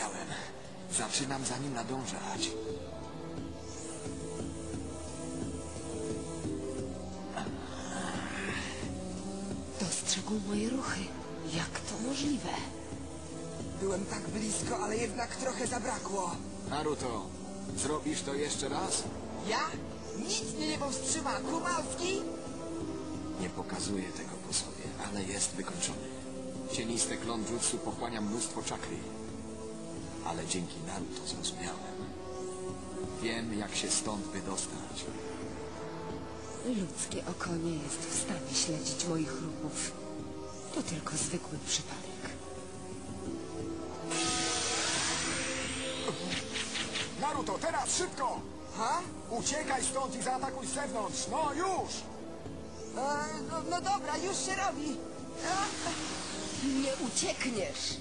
zrozumiałem. Zaczynam za nim nadążać. Dostrzegł moje ruchy. Jak to możliwe? Byłem tak blisko, ale jednak trochę zabrakło. Naruto, zrobisz to jeszcze raz? Ja? Nic mnie nie powstrzyma, Kumałski! Nie pokazuje tego po sobie, ale jest wykończony. Cieniste klon jutsu pochłania mnóstwo czakry. Ale dzięki Naruto zrozumiałem. Wiem, jak się stąd wydostać. Ludzkie oko nie jest w stanie śledzić moich ruchów. To tylko zwykły przypadek. Naruto, teraz szybko! Ha? Uciekaj stąd i zaatakuj z zewnątrz! No już! E, no, no dobra, już się robi. Nie uciekniesz!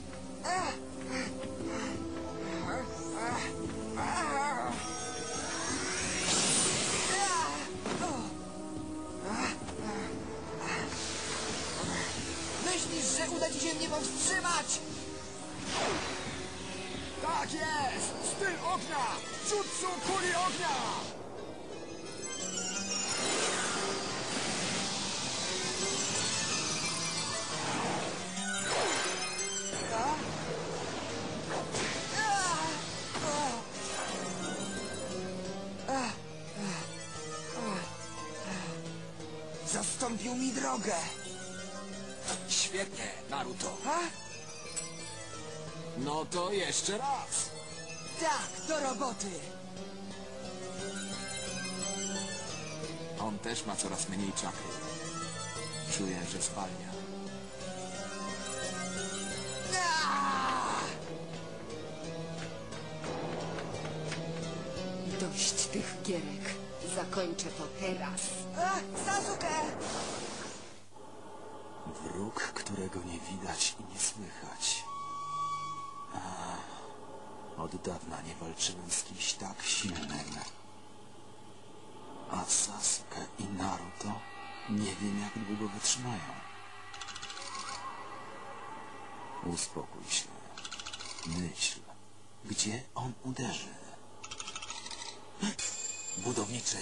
Myślisz, że uda ci się mnie powstrzymać? Tak jest! Styl ognia! Jutsu kuli ognia! Zastąpił mi drogę. Świetnie, Naruto. Ha? No to jeszcze raz. Tak, do roboty. On też ma coraz mniej czakry. Czuję, że spalnia. Dość tych gierek. Zakończę to teraz. A, Sasuke! Wróg, którego nie widać i nie słychać. Od dawna nie walczyłem z kimś tak silnym. A Sasuke i Naruto nie wiem jak długo wytrzymają. Uspokój się. Myśl, gdzie on uderzy. Budowniczy.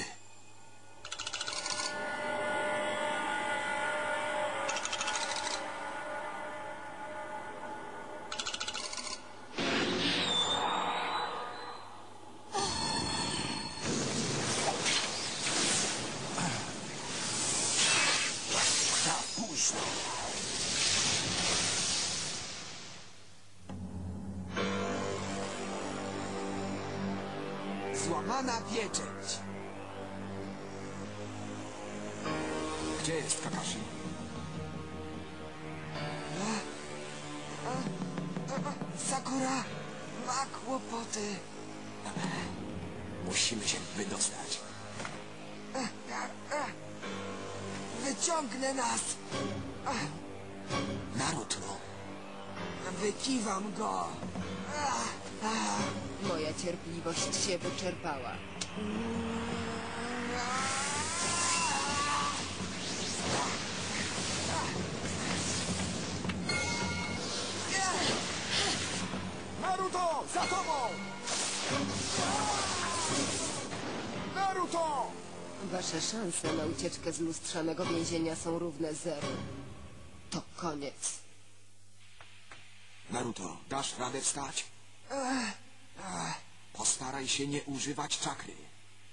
Gdzie jest Kakashi? Sakura ma kłopoty. Musimy się wydostać. Wyciągnę nas. Naruto, Wykiwam go. Moja cierpliwość się wyczerpała. Za tobą! Naruto! Wasze szanse na ucieczkę z lustrzanego więzienia są równe zeru. To koniec. Naruto, dasz radę wstać? Postaraj się nie używać czakry.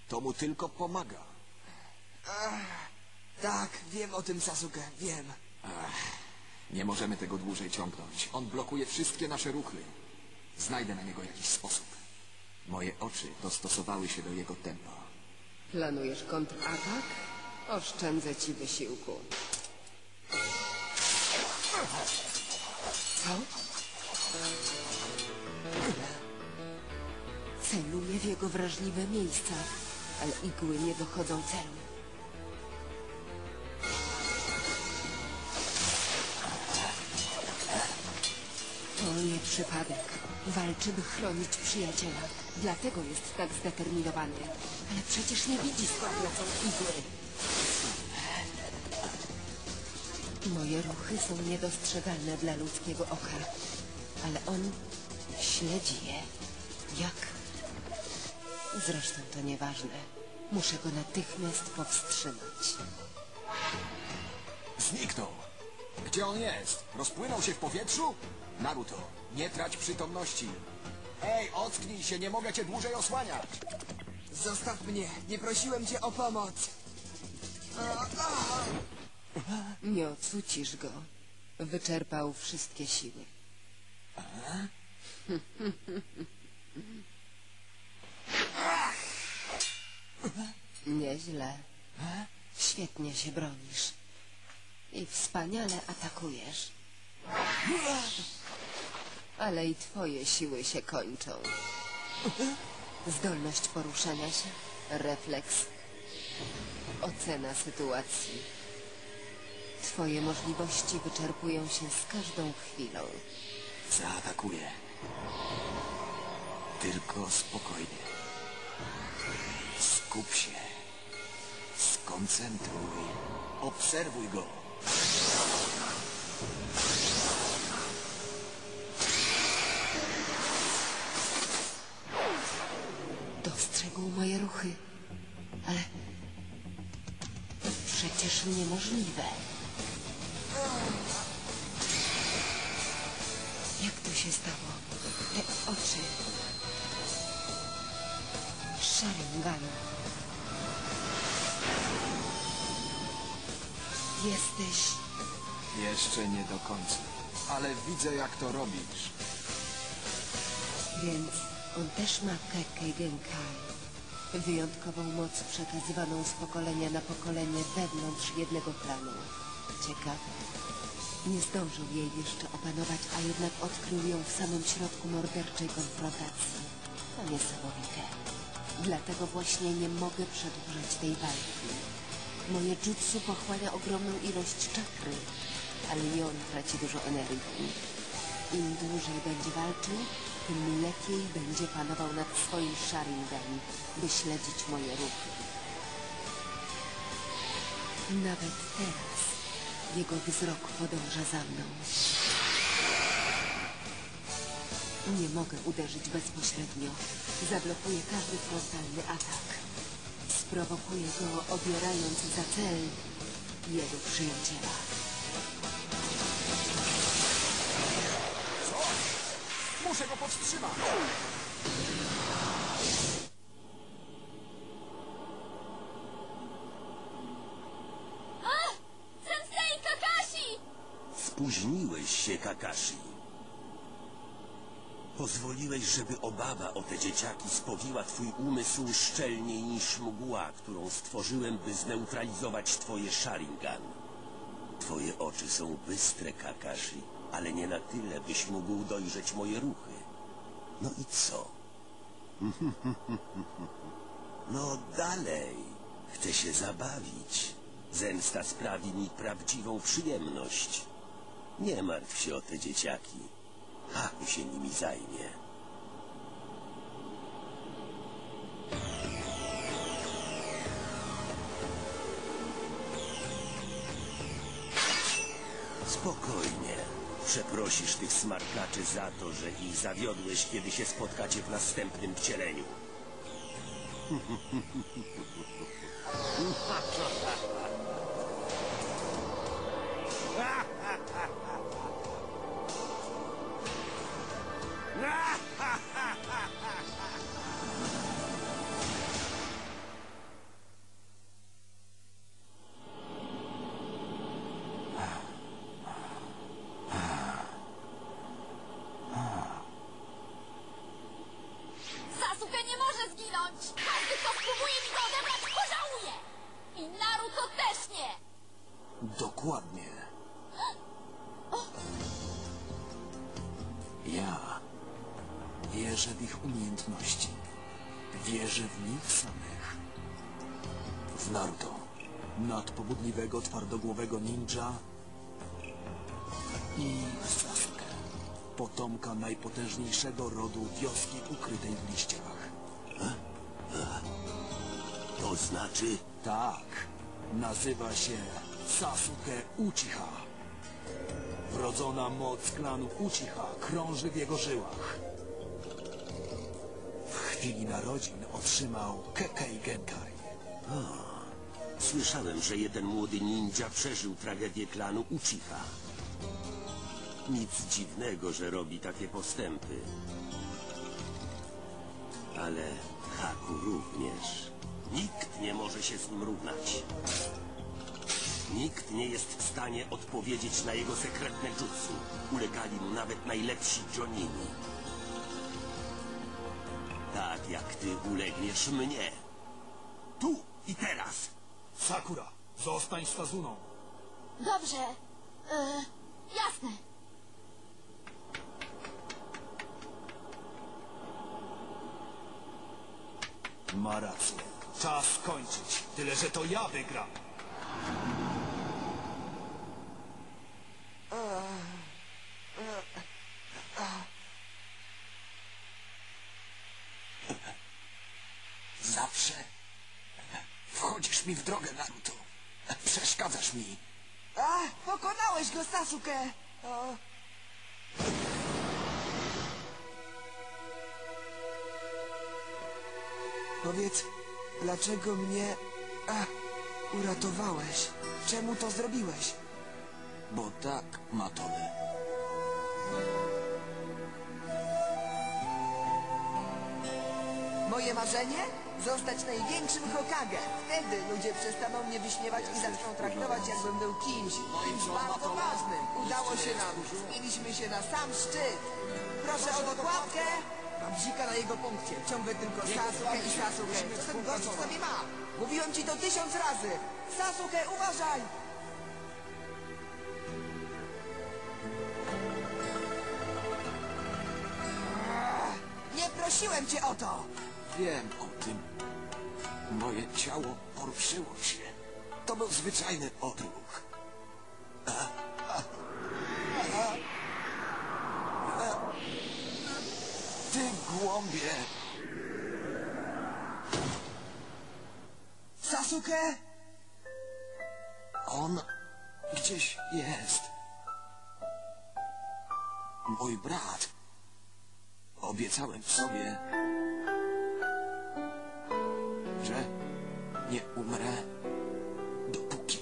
To mu tylko pomaga. Tak, wiem o tym, Sasuke, wiem. Nie możemy tego dłużej ciągnąć. On blokuje wszystkie nasze ruchy. Znajdę na niego jakiś sposób. Moje oczy dostosowały się do jego tempa. Planujesz kontratak? Oszczędzę ci wysiłku. Co? Celuję w jego wrażliwe miejsca, ale igły nie dochodzą celu. To nie przypadek. Walczy, by chronić przyjaciela. Dlatego jest tak zdeterminowany. Ale przecież nie widzi, skąd lecą igły. Moje ruchy są niedostrzegalne dla ludzkiego oka. Ale on Śledzi je. Jak? Zresztą to nieważne. Muszę go natychmiast powstrzymać. Zniknął. Gdzie on jest? Rozpłynął się w powietrzu? Naruto, nie trać przytomności. Ej, ocknij się, nie mogę cię dłużej osłaniać. Zostaw mnie, nie prosiłem cię o pomoc. Nie ocucisz go. Wyczerpał wszystkie siły. Nieźle. Świetnie się bronisz. I wspaniale atakujesz. Ale i twoje siły się kończą. Zdolność poruszania się, refleks, ocena sytuacji. Twoje możliwości wyczerpują się z każdą chwilą. Zaatakuję. Tylko spokojnie. Skup się. Skoncentruj. Obserwuj go. Dostrzegł moje ruchy. Ale to przecież niemożliwe. Jak to się stało? Te oczy. Sharingan. Jesteś... Jeszcze nie do końca. Ale widzę, jak to robisz. Więc on też ma Kekkei Genkai. Wyjątkową moc przekazywaną z pokolenia na pokolenie wewnątrz jednego klanu. Ciekawe. Nie zdążył jej jeszcze opanować, a jednak odkrył ją w samym środku morderczej konfrontacji. To niesamowite. Dlatego właśnie nie mogę przedłużać tej walki. Moje jutsu pochłania ogromną ilość czakry, ale i on traci dużo energii. Im dłużej będzie walczył, tym lepiej będzie panował nad swoim Sharingan, by śledzić moje ruchy. Nawet teraz jego wzrok podąża za mną. Nie mogę uderzyć bezpośrednio. Zablokuję każdy frontalny atak. Sprowokuję go, obierając za cel jego przyjaciela. Muszę go powstrzymać. Sensei Kakashi! Spóźniłeś się, Kakashi. Pozwoliłeś, żeby obawa o te dzieciaki spowiła twój umysł szczelniej niż mgła, którą stworzyłem, by zneutralizować twoje Sharingan. Twoje oczy są bystre, Kakashi, ale nie na tyle, byś mógł dojrzeć moje ruchy. No i co? No dalej. Chcę się zabawić. Zemsta sprawi mi prawdziwą przyjemność. Nie martw się o te dzieciaki. Haku się nimi zajmie. Spokojnie. Przeprosisz tych smarkaczy za to, że ich zawiodłeś, kiedy się spotkacie w następnym wcieleniu. Sasuke ninja i w Sasuke, potomka najpotężniejszego rodu wioski ukrytej w liściach. To znaczy... Tak, nazywa się Sasuke Uchiha. Wrodzona moc klanu Uchiha krąży w jego żyłach. chwili narodzin otrzymał Kekkei Genkai. Słyszałem, że jeden młody ninja przeżył tragedię klanu Uchiha. Nic dziwnego, że robi takie postępy. Ale Haku również. Nikt nie może się z nim równać. Nikt nie jest w stanie odpowiedzieć na jego sekretne jutsu. Ulegali mu nawet najlepsi Jonini. Tak jak ty ulegniesz mnie. Tu i teraz. Sakura, zostań z Sazuną. Dobrze. Yy, jasne. Ma rację. Czas kończyć. Tyle, że to ja wygram. Powiedz, dlaczego mnie a, uratowałeś? Czemu to zrobiłeś? Bo tak, Matole. Moje marzenie? Zostać największym Hokage. Wtedy ludzie przestaną mnie wyśmiewać i zaczną traktować, jakbym był kimś, kimś bardzo ważnym. Udało się nam. Zmieniliśmy się na sam szczyt. Proszę o dokładkę. Mam bzika na jego punkcie. Ciągle tylko Sasuke i Sasuke. Co ten gość w sobie ma? Mówiłem ci to tysiąc razy. Sasuke, uważaj! Nie prosiłem cię o to! Wiem o tym. Moje ciało poruszyło się. To był zwyczajny odruch. A, a. Ty głąbie! Sasuke! On gdzieś jest. Mój brat. Obiecałem sobie, że nie umrę, dopóki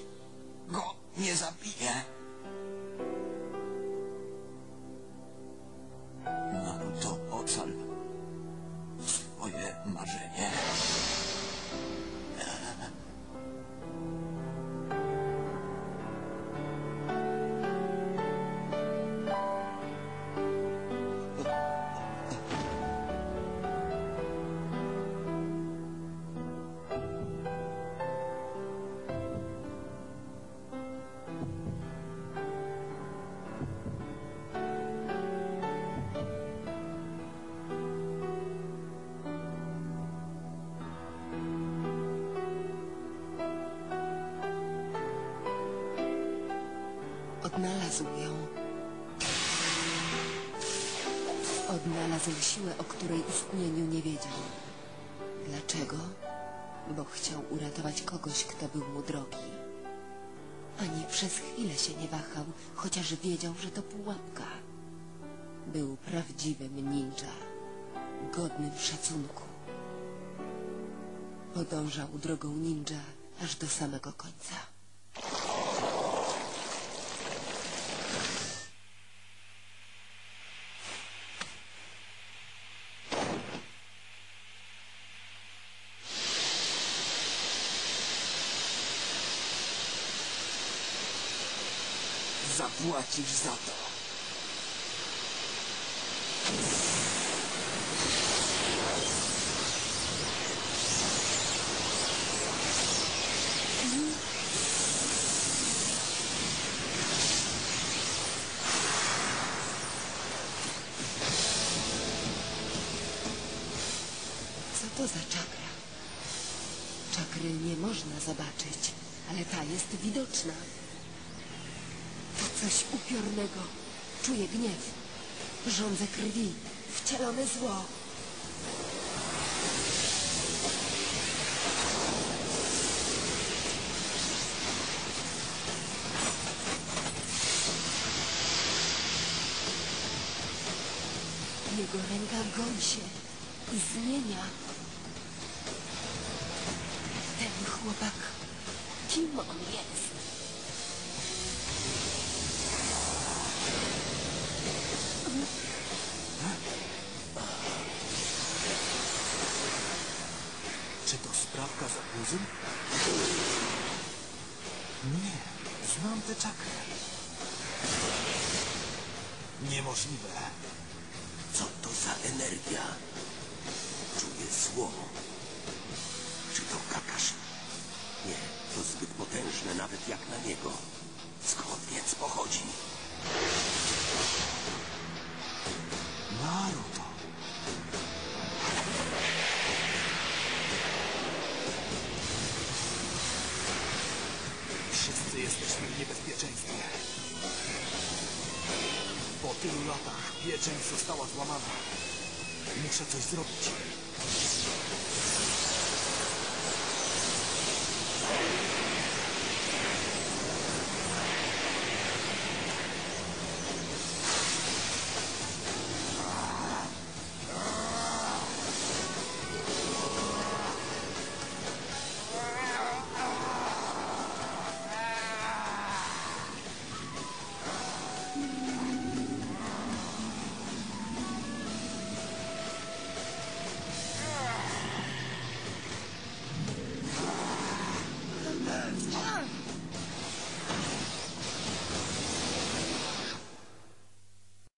go nie zabiję. Odnalazł ją. Odnalazł siłę, o której istnieniu nie wiedział. Dlaczego? Bo chciał uratować kogoś, kto był mu drogi. Ani przez chwilę się nie wahał, chociaż wiedział, że to pułapka. Był prawdziwym ninja, godnym szacunku. Podążał drogą ninja aż do samego końca. Zapłacisz za to. Co to za czakra? Czakry nie można zobaczyć, ale ta jest widoczna. Coś upiornego. Czuję gniew. Żądzę krwi. Wcielone zło. Jego ręka goi się. i zmienia. Ten chłopak, kim on jest? Buzem? Nie, znam tę czakrę. Niemożliwe. Co to za energia? Czuję zło. Czy to Kakashi? Nie, to zbyt potężne nawet jak na niego. Skąd więc pochodzi? Naruto. Tylu latach pieczęć została złamana. Muszę coś zrobić.